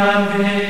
Ave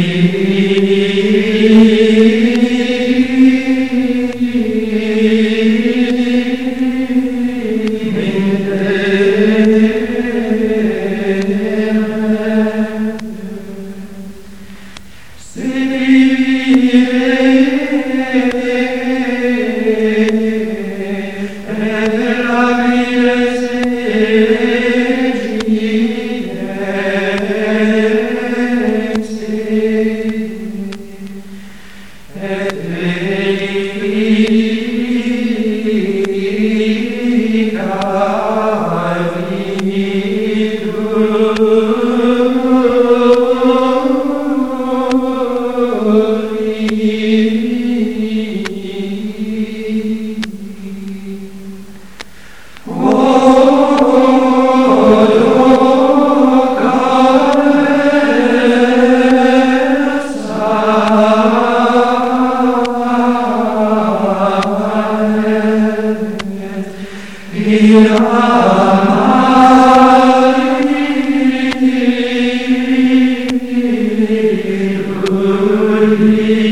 You. Eka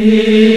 Yeah.